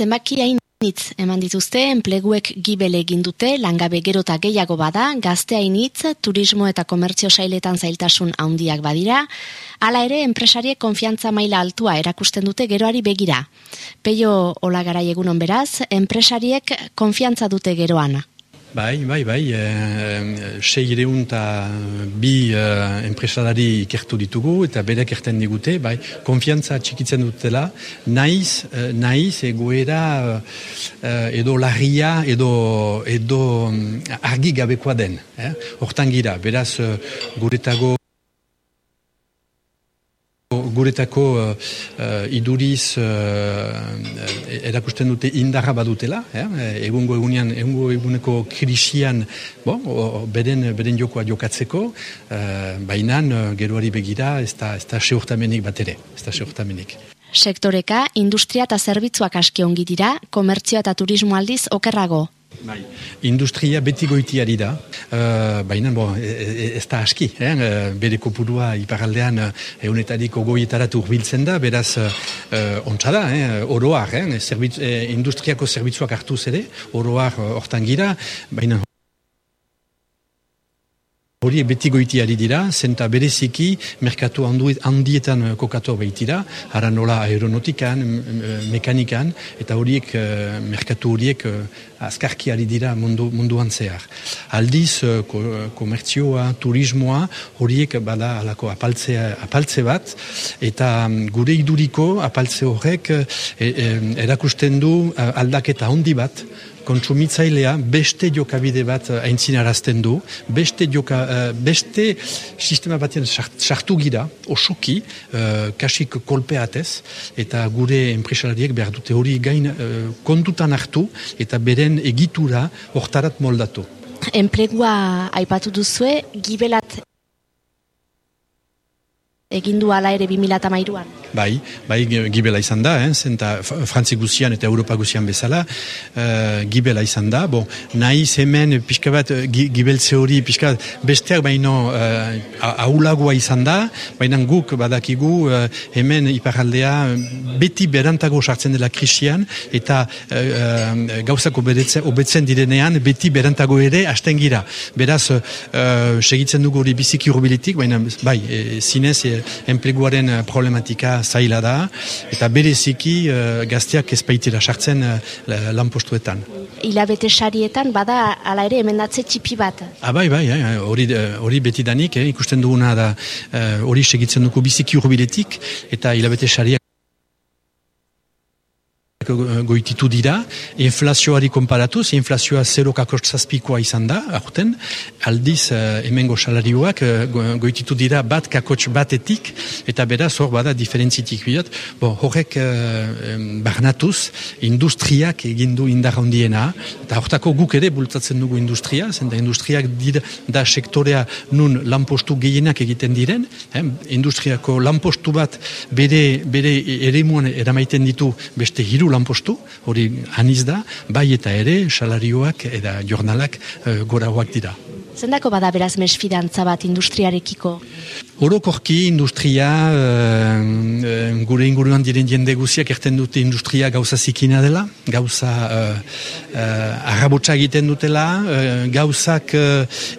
zenbaki hainitz eman dituzte, enpleguek gibele egin dute, langabe gerota gehiago bada, gazte hainitz, turismo eta komertzio sailetan zailtasun handiak badira, hala ere enpresariek konfiantza maila altua erakusten dute geroari begira. Peio olagarai egunon beraz, enpresariek konfiantza dute geroana. Bai, bai, bai, e, sei eta bi e, enpresadari ikertu ditugu eta bere kerten digute, bai, konfiantza txikitzen dutela, naiz, naiz egoera e, edo larria edo, edo mm, argi gabekoa den. Eh? Hortan gira, beraz guretago guretako uh, iduriz uh, erakusten dute indarra badutela, eh? egungo egunean, egungo eguneko krisian, bo, beren, beren jokoa jokatzeko, uh, baina geroari begira ez da, ez da seurtamenik bat ere, ez da seurtamenik. Sektoreka, industria eta zerbitzuak aski ongi dira, komertzioa eta turismo aldiz okerrago. Bai. Industria beti goitiari da, uh, baina bo, e, e, ez da aski, eh? uh, bere kopurua iparaldean uh, eunetarik ogoietaratu urbiltzen da, beraz uh, ontsa da, eh? oroar, eh? Zerbitz, eh, industriako zerbitzuak hartuz ere, oroar hortan gira, baina Hori beti goitiari dira, zenta bereziki merkatu handietan eh, kokatu baitira, ara nola aeronautikan, mekanikan, eta horiek, eh, merkatu horiek eh, azkarkiari dira mundu, munduan zehar. Aldiz, komertzioa, turismoa, horiek bada alako apaltze, apaltze bat, eta mm, gure iduriko apaltze horrek erakusten du aldaketa handi bat, kontsumitzailea beste jokabide bat eh, aintzinarazten du, beste, joka, beste sistema batean sartu gira, osoki, uh, kasik kolpeatez, eta gure enpresalariek behar dute hori gain kontutan hartu, eta beren egitura hortarat moldatu. Enplegua aipatu duzue, gibelat egin du ala ere 2008an. Bai, bai gibela izan da, eh, zenta Frantzi guzian eta Europa guzian bezala, uh, gibela izan da, bon, nahiz hemen pixka bat eh, gibeltze hori pixka besteak baino uh, aulagoa izan da, baina guk badakigu uh, hemen iparaldea beti berantago sartzen dela krisian eta uh, gauzako obetzen direnean beti berantago ere hasten gira. Beraz, uh, segitzen dugu hori biziki urbilitik, baina bai, e, zinez e, enpleguaren problematika zaila da, eta bereziki uh, gazteak ezpaitira sartzen uh, lanpostuetan. Ilabete sarietan, bada, ala ere, emendatze txipi bat? Ah, bai, bai, eh, hori, hori beti danik, eh, ikusten duguna da, hori segitzen dugu biziki urbiletik, eta hilabete sariak goititu dira, inflazioari konparatuz, inflazioa 0,6 izan da, aurten, aldiz uh, emengo salarioak uh, goititu dira bat kakotx batetik, eta beraz hor bada diferentzitik biot, bo, horrek uh, barnatuz, industriak egindu indar handiena, eta hortako guk ere bultatzen dugu industria, zenta industriak dira da sektorea nun lanpostu gehienak egiten diren, eh, industriako lanpostu bat bere, bere ere muan eramaiten ditu beste hiru lanpostu, hori aniz da, bai eta ere salarioak eta jornalak e, goragoak dira. Zendako bada beraz mesfidantza bat industriarekiko? Orokorki industria, e, gure inguruan diren jende guziak erten dute industria gauza zikina dela, gauza e, e, egiten dutela, gauzak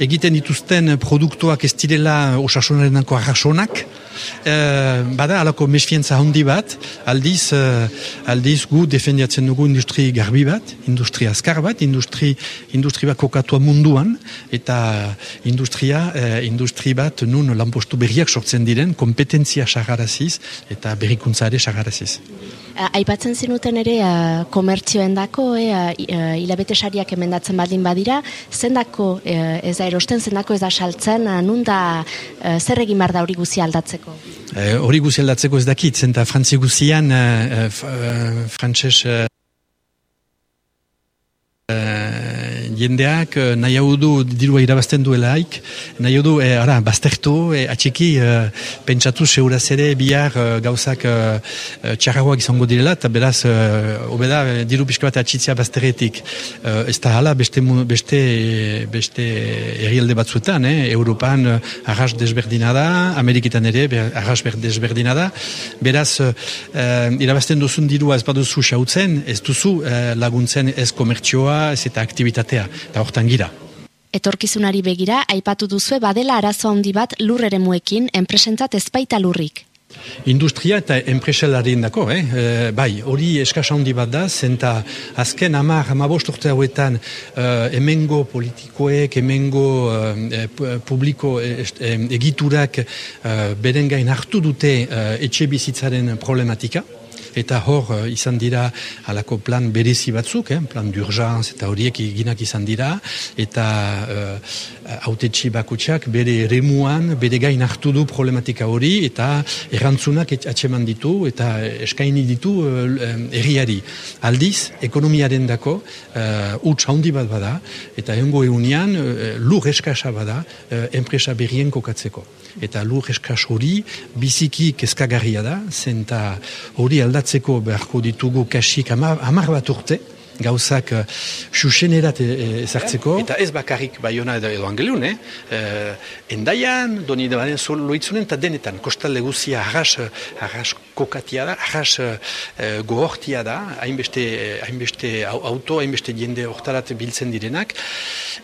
egiten dituzten produktuak ez direla osasunaren arrasonak, Eh, bada alako mesfientza handi bat, aldiz, uh, aldiz gu defendiatzen dugu industri garbi bat, industri azkar bat, industri, industri bat kokatua munduan, eta industria, uh, industri bat nun lanpostu berriak sortzen diren, kompetentzia sagaraziz eta berrikuntza ere sagaraziz. Aipatzen zinuten ere uh, komertzioen dako, uh, hilabete sariak emendatzen baldin badira, zendako uh, ez da erosten, zendako ez da saltzen, uh, nunda uh, zer egin da hori guzi aldatzeko? Hori guzi aldatzeko ez dakit, zenta frantzi guzian, uh, uh, jendeak uh, nahi hau du dirua irabazten duelaik, nahi hau du, e, ara, baztertu, e, atxiki, uh, pentsatu seuraz ere bihar uh, gauzak uh, txarragoak izango direla, eta beraz, uh, obeda, diru pixka bat atxitzia bazterretik. Uh, ez da hala, beste, beste, beste errialde batzuetan, eh? Europan arras desberdina da, Ameriketan ere arras desberdina da, beraz, uh, irabazten duzun dirua ez baduzu xautzen, ez duzu uh, laguntzen ez komertzioa, ez eta aktivitatea, eta hortan gira. Etorkizunari begira, aipatu duzue badela arazo handi bat lurrere muekin, enpresentzat ezpaita lurrik. Industria eta enpresalarien dako, eh? E, bai, hori eskasa handi bat da, zenta azken amar, amabost urte hauetan uh, emengo politikoek, emengo uh, publiko egiturak uh, beren gain hartu dute uh, etxe bizitzaren problematika, eta hor uh, izan dira halako plan berezi batzuk, eh, plan d'urgence eta horiek eginak izan dira, eta uh, autetxi bakutsak bere remuan, bere gain hartu du problematika hori, eta errantzunak atseman ditu, eta eskaini ditu uh, erriari. Aldiz, ekonomiaren dako, uh, utz handi bat bada, eta egungo egunean, uh, lur eskasa bada, uh, enpresa berrien kokatzeko. Eta lur eskas hori, biziki kezkagarria da, zenta hori aldat aldatzeko beharko ditugu kasik hamar bat urte, gauzak uh, xuxenerat e, ezartzeko. Eta ez bakarrik baiona edo, edo angelun, eh? Uh, endaian, doni debaren loitzunen, eta denetan, kostalde guzia arras, arras kokatia da, arras uh, gohortia da, hainbeste, hainbeste auto, hainbeste jende hortarat biltzen direnak,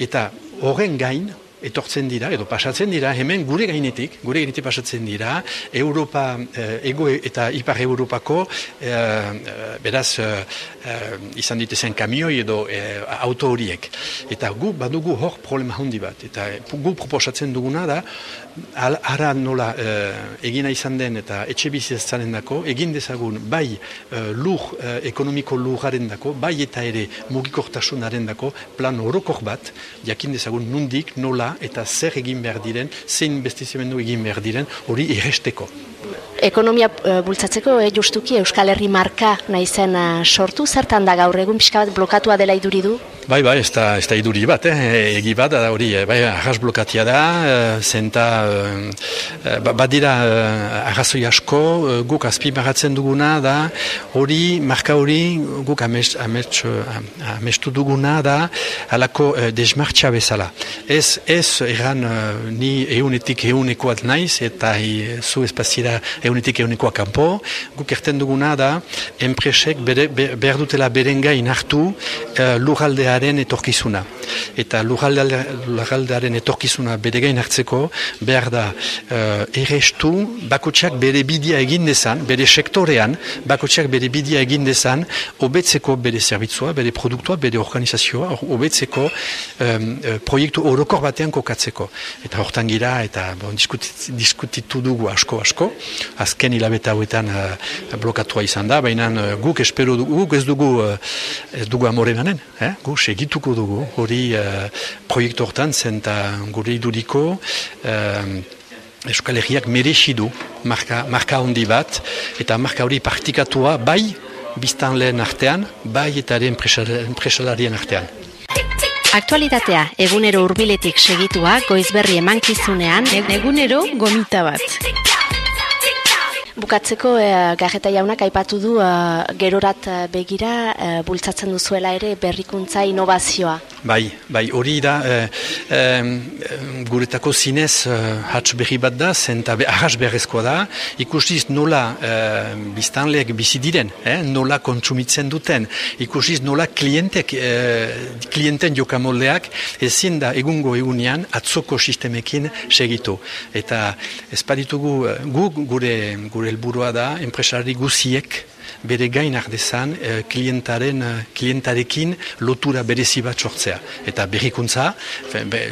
eta horren gain, etortzen dira, edo pasatzen dira, hemen gure gainetik, gure gainetik pasatzen dira, Europa, eh, ego eta Ipar Europako, eh, eh beraz, izan ditezen kamioi edo auto horiek. Eta gu badugu hor problema handi bat. Eta gu proposatzen duguna da, ara nola egina izan den eta etxe bizitzaren dako, egin dezagun bai lur, ekonomiko lurraren dako, bai eta ere mugikortasunaren dako, plan orokor bat, jakin dezagun nundik, nola, eta zer egin behar diren, zein investizimendu egin behar diren, hori irresteko. Ekonomia uh, bultzatzeko, eh, justuki Euskal Herri marka nahi zen uh, sortu, zertan da gaur egun pixka bat blokatua dela iduridu? Bai, bai, ez da, ez da iduri bat, eh? egi bat, da hori, bai, arras blokatia da, zenta, uh, badira uh, arrazoi asko, guk azpi baratzen duguna da, hori, marka hori, guk amest, amest, amestu duguna da, alako uh, desmartxa bezala. Ez, ez, eran, uh, ni eunetik eunekoat naiz, eta hi, zu espazira eunetik eunekoa kanpo, guk erten duguna da, enpresek bere, behar dutela berengain hartu uh, lurraldearen etorkizuna. Eta lurraldearen etorkizuna bere gain hartzeko, behar da uh, errestu bakotxak bere bidia egin dezan, bere sektorean, bakotxak bere bidia egin dezan, obetzeko bere zerbitzua, bere produktua, bere organizazioa, obetzeko um, proiektu orokor batean kokatzeko. Eta hortan gira, eta bon, diskutitu dugu asko asko, azken hilabete hauetan uh, blokatua izan da, baina uh, guk espero dugu, guk ez dugu uh, ez dugu amore manen, eh? guk segituko dugu, hori uh, proiektu hortan zen eta gure iduriko uh, Euskal Herriak merexidu marka, marka handi bat, eta marka hori partikatua bai biztan lehen artean, bai eta ere enpresalarien artean. Aktualitatea, egunero hurbiletik segitua, goizberri emankizunean, egunero gomita bat. Bukatzeko, e, garreta jaunak aipatu du e, gerorat eh, begira e, bultzatzen duzuela ere berrikuntza inovazioa. Bai, bai, hori da, e, guretako zinez e, hats berri bat da, zenta be, ahas berrezkoa da, ikustiz nola e, biztanleak bizi diren, eh, nola kontsumitzen duten, ikustiz nola klientek, e, klienten jokamoldeak ezin da egungo egunean atzoko sistemekin segitu. Eta ez paritugu, gu gure, gure gure helburua da enpresari guziek bere gain ardezan eh, klientaren, eh, klientarekin lotura berezi bat sortzea. Eta berrikuntza,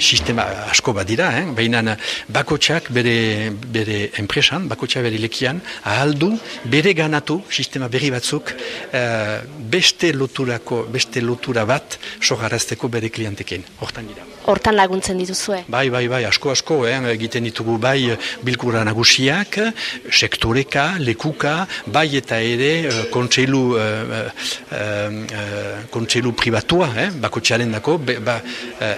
sistema asko bat dira, eh? baina bakotxak bere, bere enpresan, bakotxak bere lekian, ahaldu bere ganatu sistema berri batzuk eh, beste loturako, beste lotura bat sogarazteko bere klientekin. Hortan dira hortan laguntzen dituzue? Bai, bai, bai, asko, asko, eh? egiten ditugu bai bilkura nagusiak, sektoreka, lekuka, bai eta ere kontseilu kontseilu pribatua, eh? bako txaren dako, ba,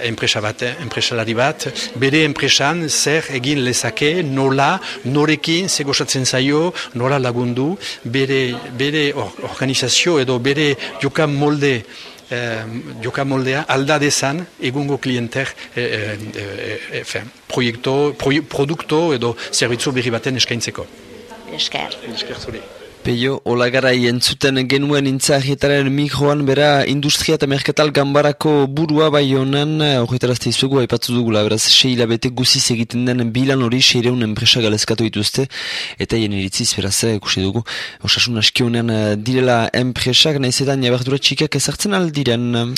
enpresa bat, enpresalari bat, bere enpresan zer egin lezake, nola, norekin, zegozatzen zaio, nola lagundu, bere, bere organizazio edo bere jokan molde eh, joka moldea alda dezan egungo klienter eh, eh, eh, proiektu, produkto edo zerbitzu berri baten eskaintzeko. Esker. Esker zuri. Peio, olagarai entzuten genuen intzahietaren mikroan, bera industria eta merkatal gambarako burua bai honan, horretarazte izugu, haipatzu dugula, beraz, sei hilabete guziz egiten den bilan hori seireun enpresa galezkatu dituzte, eta hien iritziz, beraz, ikusi dugu, osasun askionean direla enpresak, nahizetan jabardura txikak ezartzen aldiren.